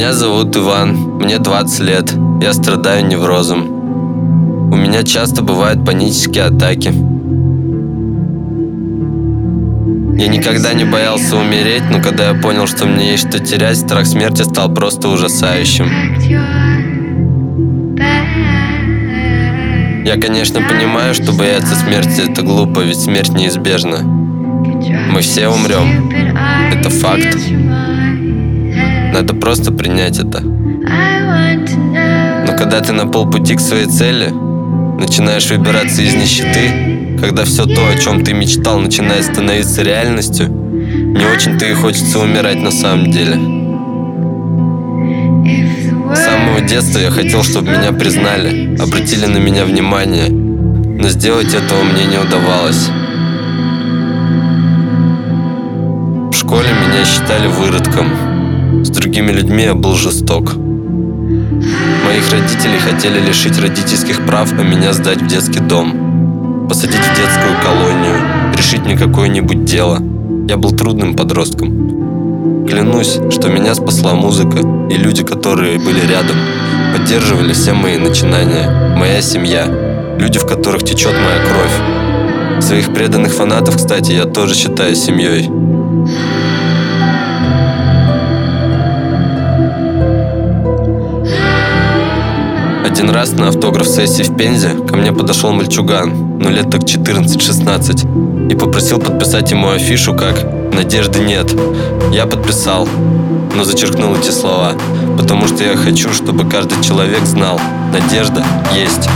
Меня зовут Иван, мне 20 лет. Я страдаю неврозом. У меня часто бывают панические атаки. Я никогда не боялся умереть, но когда я понял, что мне есть что терять, страх смерти стал просто ужасающим. Я, конечно, понимаю, что бояться смерти – это глупо, ведь смерть неизбежна. Мы все умрем. Это факт. Просто принять это. Но когда ты на полпути к своей цели, начинаешь выбираться из нищеты, когда все то, о чем ты мечтал, начинает становиться реальностью, не очень-то и хочется умирать на самом деле. С самого детства я хотел, чтобы меня признали, обратили на меня внимание, но сделать этого мне не удавалось. В школе меня считали выродком. С другими людьми я был жесток. Моих родителей хотели лишить родительских прав, а меня сдать в детский дом. Посадить в детскую колонию, решить мне какое-нибудь дело. Я был трудным подростком. Клянусь, что меня спасла музыка, и люди, которые были рядом, поддерживали все мои начинания, моя семья, люди, в которых течет моя кровь. Своих преданных фанатов, кстати, я тоже считаю семьей. Раз на автограф-сессии в Пензе ко мне подошел мальчуган, ну лет так 14-16, и попросил подписать ему афишу как «Надежды нет». Я подписал, но зачеркнул эти слова, потому что я хочу, чтобы каждый человек знал, надежда есть.